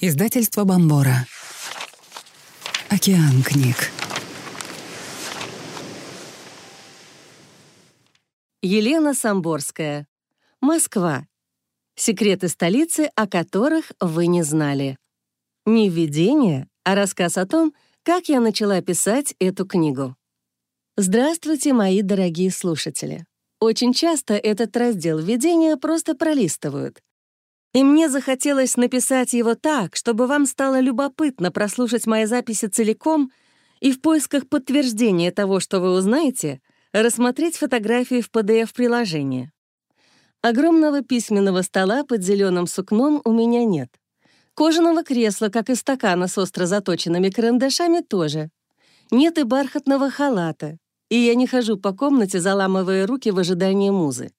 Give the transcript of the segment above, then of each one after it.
Издательство Бомбора. Океан книг. Елена Самборская. Москва. Секреты столицы, о которых вы не знали. Не введение, а рассказ о том, как я начала писать эту книгу. Здравствуйте, мои дорогие слушатели. Очень часто этот раздел введения просто пролистывают. И мне захотелось написать его так, чтобы вам стало любопытно прослушать мои записи целиком и в поисках подтверждения того, что вы узнаете, рассмотреть фотографии в PDF-приложении. Огромного письменного стола под зеленым сукном у меня нет. Кожаного кресла, как и стакана с остро заточенными карандашами, тоже. Нет и бархатного халата, и я не хожу по комнате, заламывая руки в ожидании музы.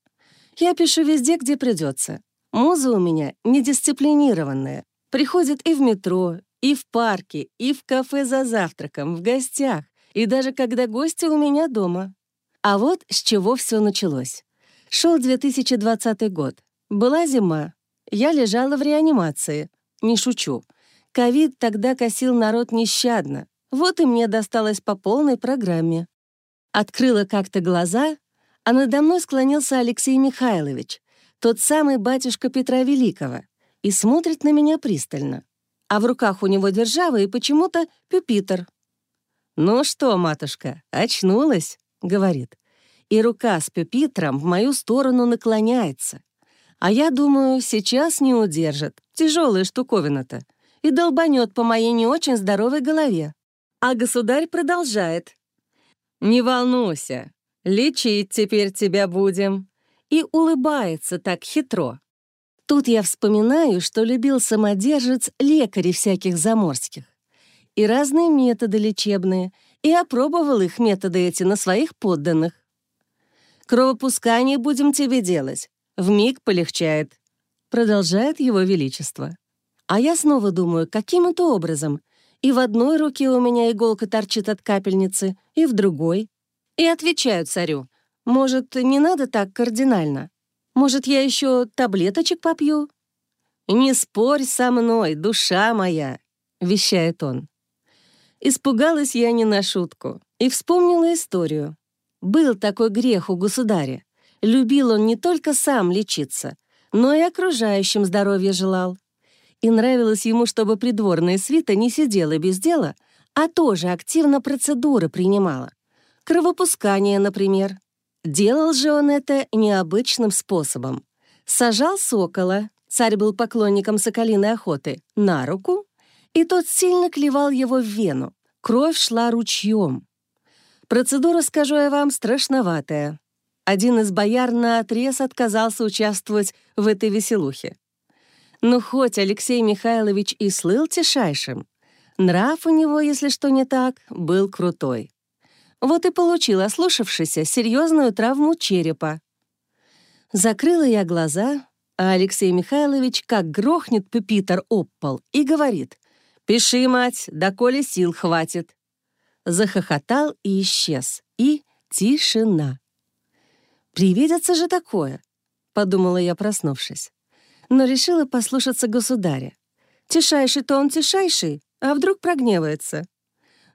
Я пишу везде, где придется. Муза у меня недисциплинированная. Приходит и в метро, и в парке, и в кафе за завтраком, в гостях, и даже когда гости у меня дома. А вот с чего все началось. Шел 2020 год. Была зима. Я лежала в реанимации. Не шучу. Ковид тогда косил народ нещадно. Вот и мне досталось по полной программе. Открыла как-то глаза, а надо мной склонился Алексей Михайлович, тот самый батюшка Петра Великого, и смотрит на меня пристально. А в руках у него держава и почему-то пюпитер. «Ну что, матушка, очнулась?» — говорит. И рука с пюпитром в мою сторону наклоняется. А я думаю, сейчас не удержит. Тяжелая штуковина-то. И долбанет по моей не очень здоровой голове. А государь продолжает. «Не волнуйся, лечить теперь тебя будем». И улыбается так хитро. Тут я вспоминаю, что любил самодержец лекарей всяких заморских. И разные методы лечебные, и опробовал их методы эти на своих подданных. «Кровопускание будем тебе делать. в миг полегчает», — продолжает его величество. А я снова думаю, каким это образом и в одной руке у меня иголка торчит от капельницы, и в другой. И отвечаю царю, может, не надо так кардинально? Может, я еще таблеточек попью? «Не спорь со мной, душа моя», — вещает он. Испугалась я не на шутку и вспомнила историю. Был такой грех у государя. Любил он не только сам лечиться, но и окружающим здоровья желал и нравилось ему, чтобы придворная свита не сидела без дела, а тоже активно процедуры принимала. Кровопускание, например. Делал же он это необычным способом. Сажал сокола, царь был поклонником соколиной охоты, на руку, и тот сильно клевал его в вену. Кровь шла ручьем. Процедура, скажу я вам, страшноватая. Один из бояр наотрез отказался участвовать в этой веселухе. Ну, хоть Алексей Михайлович и слыл тишайшим, нрав у него, если что не так, был крутой. Вот и получил ослушавшийся серьезную травму черепа. Закрыла я глаза, а Алексей Михайлович как грохнет пюпитер об пол и говорит «Пиши, мать, доколе сил хватит». Захохотал и исчез. И тишина. «Привидится же такое», — подумала я, проснувшись но решила послушаться государя. Тишайший-то он тишайший, а вдруг прогневается.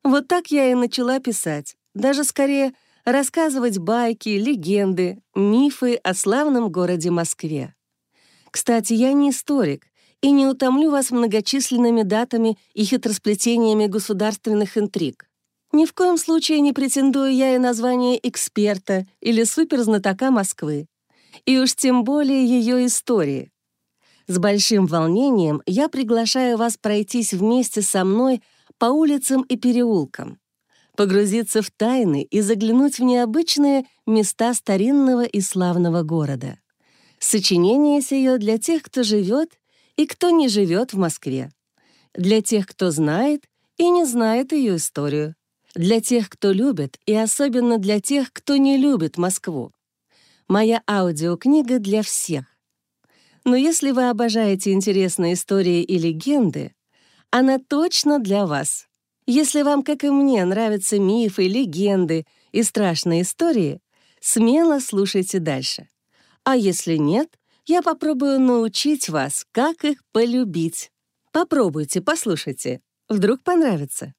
Вот так я и начала писать, даже скорее рассказывать байки, легенды, мифы о славном городе Москве. Кстати, я не историк и не утомлю вас многочисленными датами и хитросплетениями государственных интриг. Ни в коем случае не претендую я и на звание эксперта или суперзнатока Москвы. И уж тем более ее истории. С большим волнением я приглашаю вас пройтись вместе со мной по улицам и переулкам, погрузиться в тайны и заглянуть в необычные места старинного и славного города. Сочинение сие для тех, кто живет и кто не живет в Москве, для тех, кто знает и не знает ее историю, для тех, кто любит, и особенно для тех, кто не любит Москву. Моя аудиокнига для всех. Но если вы обожаете интересные истории и легенды, она точно для вас. Если вам, как и мне, нравятся мифы, легенды и страшные истории, смело слушайте дальше. А если нет, я попробую научить вас, как их полюбить. Попробуйте, послушайте. Вдруг понравится.